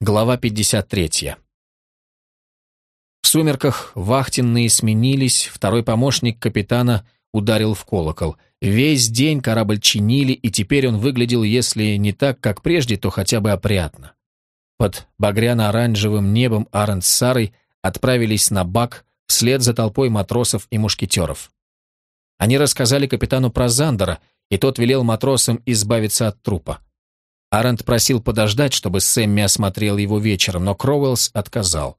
Глава 53. В сумерках вахтенные сменились, второй помощник капитана ударил в колокол. Весь день корабль чинили, и теперь он выглядел, если не так, как прежде, то хотя бы опрятно. Под багряно-оранжевым небом Арент с Сарой отправились на бак вслед за толпой матросов и мушкетеров. Они рассказали капитану про Зандера, и тот велел матросам избавиться от трупа. Арент просил подождать, чтобы Сэмми осмотрел его вечером, но Кроуэллс отказал.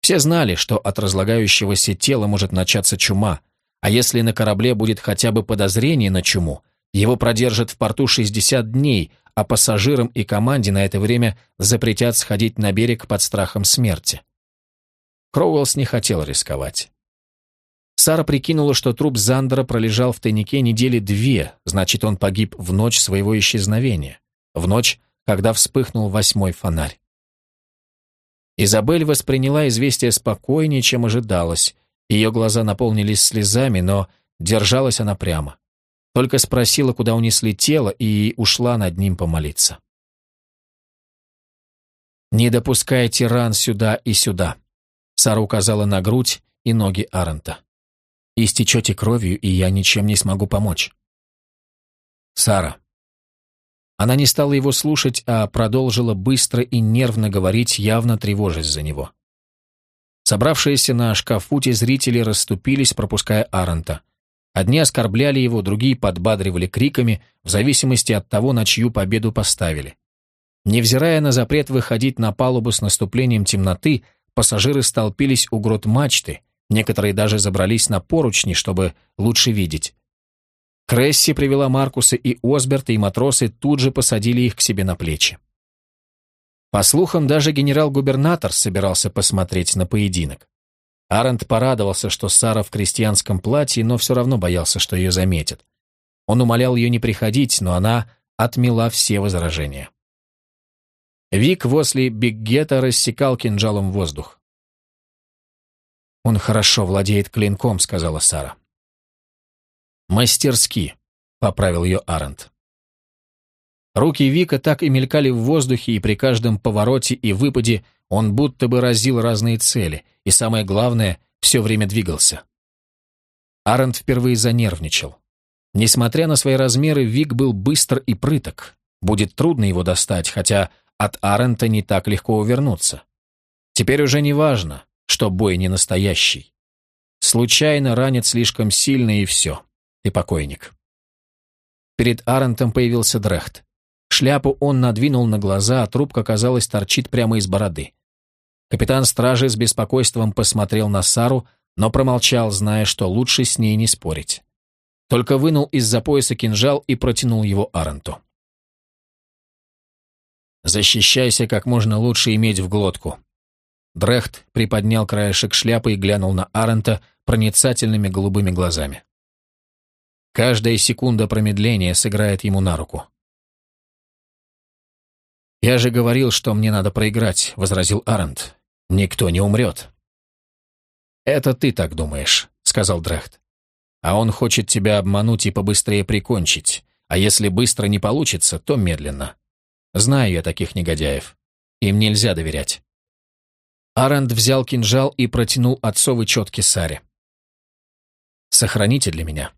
Все знали, что от разлагающегося тела может начаться чума, а если на корабле будет хотя бы подозрение на чуму, его продержат в порту 60 дней, а пассажирам и команде на это время запретят сходить на берег под страхом смерти. Кроуэллс не хотел рисковать. Сара прикинула, что труп Зандера пролежал в тайнике недели две, значит, он погиб в ночь своего исчезновения в ночь, когда вспыхнул восьмой фонарь. Изабель восприняла известие спокойнее, чем ожидалось. Ее глаза наполнились слезами, но держалась она прямо. Только спросила, куда унесли тело, и ушла над ним помолиться. «Не допускайте ран сюда и сюда», — Сара указала на грудь и ноги Арента. «Истечете кровью, и я ничем не смогу помочь». «Сара, она не стала его слушать, а продолжила быстро и нервно говорить, явно тревожась за него. Собравшиеся на шкафуте зрители расступились, пропуская Арента. Одни оскорбляли его, другие подбадривали криками, в зависимости от того, на чью победу поставили. Невзирая на запрет выходить на палубу с наступлением темноты, пассажиры столпились у грот мачты, некоторые даже забрались на поручни, чтобы лучше видеть. Кресси привела Маркуса и Осберта, и матросы тут же посадили их к себе на плечи. По слухам, даже генерал-губернатор собирался посмотреть на поединок. Арент порадовался, что Сара в крестьянском платье, но все равно боялся, что ее заметят. Он умолял ее не приходить, но она отмела все возражения. Вик возле Биггета рассекал кинжалом воздух. «Он хорошо владеет клинком», — сказала Сара. «Мастерски», — поправил ее Арент. Руки Вика так и мелькали в воздухе, и при каждом повороте и выпаде он будто бы разил разные цели, и самое главное, все время двигался. Арент впервые занервничал. Несмотря на свои размеры, Вик был быстр и прыток. Будет трудно его достать, хотя от Арента не так легко увернуться. Теперь уже не важно, что бой не настоящий. Случайно ранит слишком сильно, и все. Ты покойник. Перед Арентом появился Дрехт. Шляпу он надвинул на глаза, а трубка, казалось, торчит прямо из бороды. Капитан стражи с беспокойством посмотрел на Сару, но промолчал, зная, что лучше с ней не спорить. Только вынул из-за пояса кинжал и протянул его Аренту. «Защищайся как можно лучше иметь в глотку». Дрехт приподнял краешек шляпы и глянул на Арента проницательными голубыми глазами. Каждая секунда промедления сыграет ему на руку. «Я же говорил, что мне надо проиграть», — возразил Арент. «Никто не умрет». «Это ты так думаешь», — сказал Дрехт. «А он хочет тебя обмануть и побыстрее прикончить, а если быстро не получится, то медленно. Знаю я таких негодяев. Им нельзя доверять». Арент взял кинжал и протянул отцовый четки Саре. «Сохраните для меня».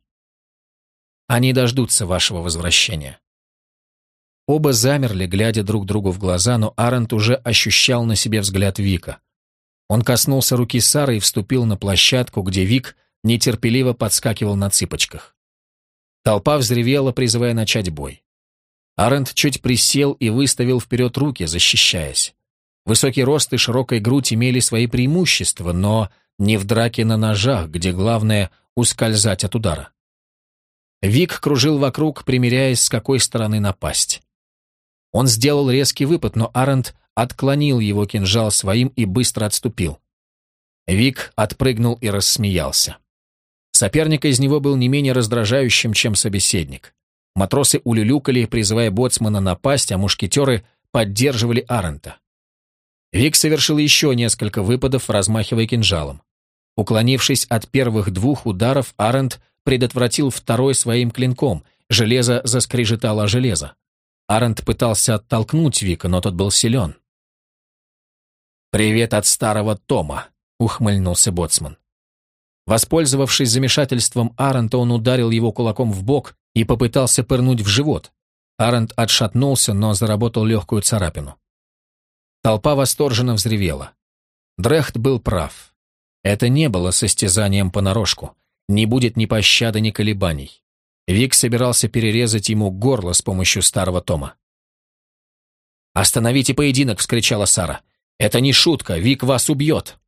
Они дождутся вашего возвращения». Оба замерли, глядя друг другу в глаза, но Арент уже ощущал на себе взгляд Вика. Он коснулся руки Сары и вступил на площадку, где Вик нетерпеливо подскакивал на цыпочках. Толпа взревела, призывая начать бой. Арент чуть присел и выставил вперед руки, защищаясь. Высокий рост и широкая грудь имели свои преимущества, но не в драке на ножах, где главное — ускользать от удара. Вик кружил вокруг, примеряясь, с какой стороны напасть. Он сделал резкий выпад, но Арент отклонил его кинжал своим и быстро отступил. Вик отпрыгнул и рассмеялся. Соперник из него был не менее раздражающим, чем собеседник. Матросы улюлюкали, призывая боцмана напасть, а мушкетеры поддерживали Арента. Вик совершил еще несколько выпадов, размахивая кинжалом. Уклонившись от первых двух ударов, Арент предотвратил второй своим клинком. Железо заскрежетало железо. Арент пытался оттолкнуть Вика, но тот был силен. «Привет от старого Тома», — ухмыльнулся боцман. Воспользовавшись замешательством Арента, он ударил его кулаком в бок и попытался пырнуть в живот. Арент отшатнулся, но заработал легкую царапину. Толпа восторженно взревела. Дрехт был прав. Это не было состязанием понарошку. Не будет ни пощады, ни колебаний. Вик собирался перерезать ему горло с помощью старого тома. «Остановите поединок!» — вскричала Сара. «Это не шутка, Вик вас убьет!»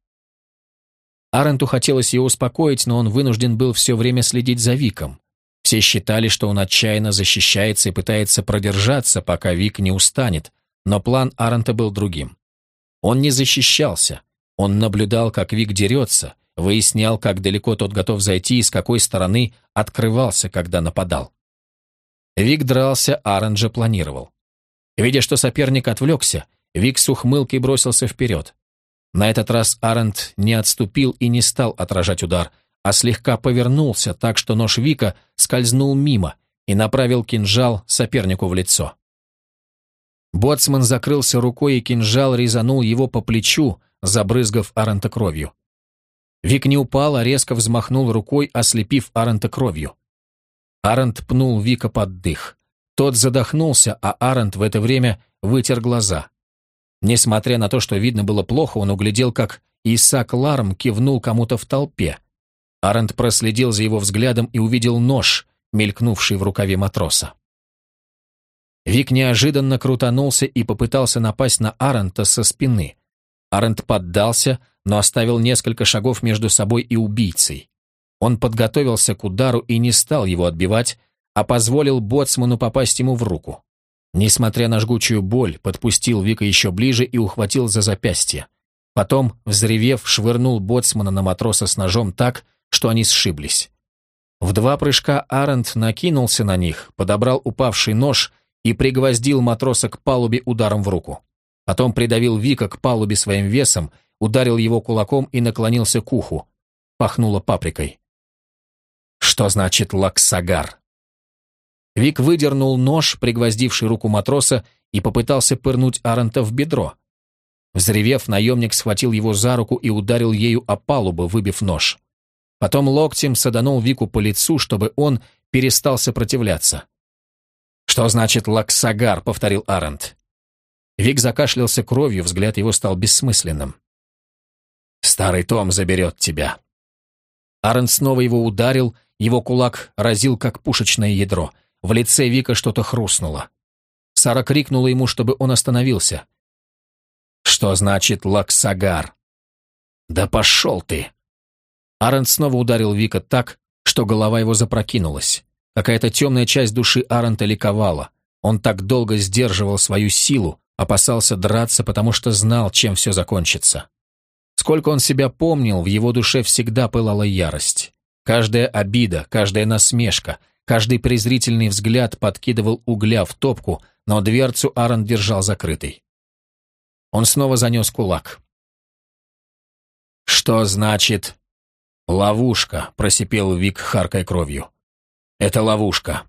Аренту хотелось ее успокоить, но он вынужден был все время следить за Виком. Все считали, что он отчаянно защищается и пытается продержаться, пока Вик не устанет, но план Арента был другим. Он не защищался, он наблюдал, как Вик дерется, выяснял, как далеко тот готов зайти и с какой стороны открывался, когда нападал. Вик дрался, Арен же планировал. Видя, что соперник отвлекся, Вик с ухмылкой бросился вперед. На этот раз Арент не отступил и не стал отражать удар, а слегка повернулся так, что нож Вика скользнул мимо и направил кинжал сопернику в лицо. Боцман закрылся рукой, и кинжал резанул его по плечу, забрызгав Арента кровью. Вик не упал, а резко взмахнул рукой, ослепив Арента кровью. Арент пнул Вика под дых. Тот задохнулся, а Арент в это время вытер глаза. Несмотря на то, что видно было плохо, он углядел, как Исаак Ларм кивнул кому-то в толпе. Арент проследил за его взглядом и увидел нож, мелькнувший в рукаве матроса. Вик неожиданно крутанулся и попытался напасть на Арента со спины. Арент поддался, но оставил несколько шагов между собой и убийцей. Он подготовился к удару и не стал его отбивать, а позволил боцману попасть ему в руку. Несмотря на жгучую боль, подпустил Вика еще ближе и ухватил за запястье. Потом, взревев, швырнул боцмана на матроса с ножом так, что они сшиблись. В два прыжка Арент накинулся на них, подобрал упавший нож и пригвоздил матроса к палубе ударом в руку. Потом придавил Вика к палубе своим весом, ударил его кулаком и наклонился к уху. Пахнуло паприкой. Что значит лаксагар? Вик выдернул нож, пригвоздивший руку матроса, и попытался пырнуть Арента в бедро. Взревев, наемник схватил его за руку и ударил ею о палубу, выбив нож. Потом локтем саданул Вику по лицу, чтобы он перестал сопротивляться. «Что значит лаксагар?» — повторил Арент. Вик закашлялся кровью, взгляд его стал бессмысленным. «Старый Том заберет тебя». Арент снова его ударил, его кулак разил, как пушечное ядро — в лице Вика что-то хрустнуло. Сара крикнула ему, чтобы он остановился. «Что значит лаксагар?» «Да пошел ты!» Арен снова ударил Вика так, что голова его запрокинулась. Какая-то темная часть души Арента ликовала. Он так долго сдерживал свою силу, опасался драться, потому что знал, чем все закончится. Сколько он себя помнил, в его душе всегда пылала ярость. Каждая обида, каждая насмешка, Каждый презрительный взгляд подкидывал угля в топку, но дверцу Аарон держал закрытой. Он снова занес кулак. «Что значит ловушка?» — просипел Вик, харкой кровью. «Это ловушка».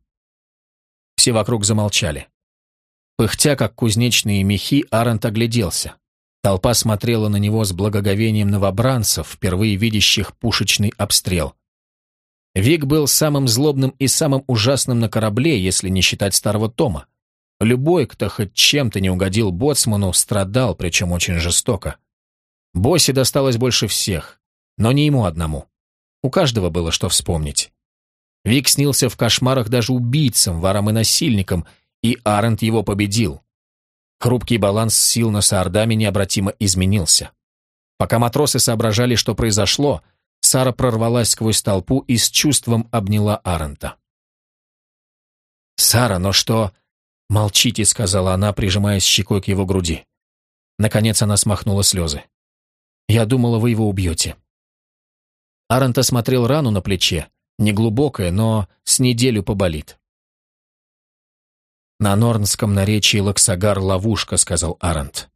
Все вокруг замолчали. Пыхтя, как кузнечные мехи, Арент огляделся. Толпа смотрела на него с благоговением новобранцев, впервые видящих пушечный обстрел. Вик был самым злобным и самым ужасным на корабле, если не считать старого Тома. Любой, кто хоть чем-то не угодил боцману, страдал, причем очень жестоко. Боссе досталось больше всех, но не ему одному. У каждого было что вспомнить. Вик снился в кошмарах даже убийцам, ворам и насильникам, и Арент его победил. Хрупкий баланс сил на Саардаме необратимо изменился. Пока матросы соображали, что произошло, Сара прорвалась сквозь толпу и с чувством обняла Арента. «Сара, но что...» «Молчите», — сказала она, прижимаясь щекой к его груди. Наконец она смахнула слезы. «Я думала, вы его убьете». Арент осмотрел рану на плече, неглубокая, но с неделю поболит. «На норнском наречии Лаксагар — ловушка», — сказал Арент.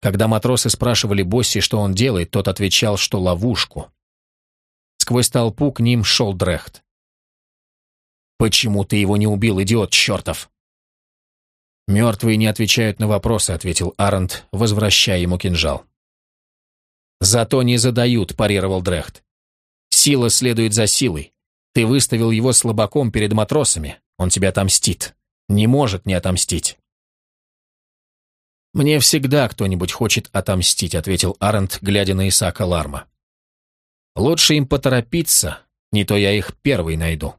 Когда матросы спрашивали Босси, что он делает, тот отвечал, что ловушку. Сквозь толпу к ним шел Дрехт. «Почему ты его не убил, идиот чертов?» «Мертвые не отвечают на вопросы», — ответил Арент, возвращая ему кинжал. «Зато не задают», — парировал Дрехт. «Сила следует за силой. Ты выставил его слабаком перед матросами. Он тебя отомстит. Не может не отомстить». «Мне всегда кто-нибудь хочет отомстить», — ответил Арент, глядя на Исаака Ларма. «Лучше им поторопиться, не то я их первый найду».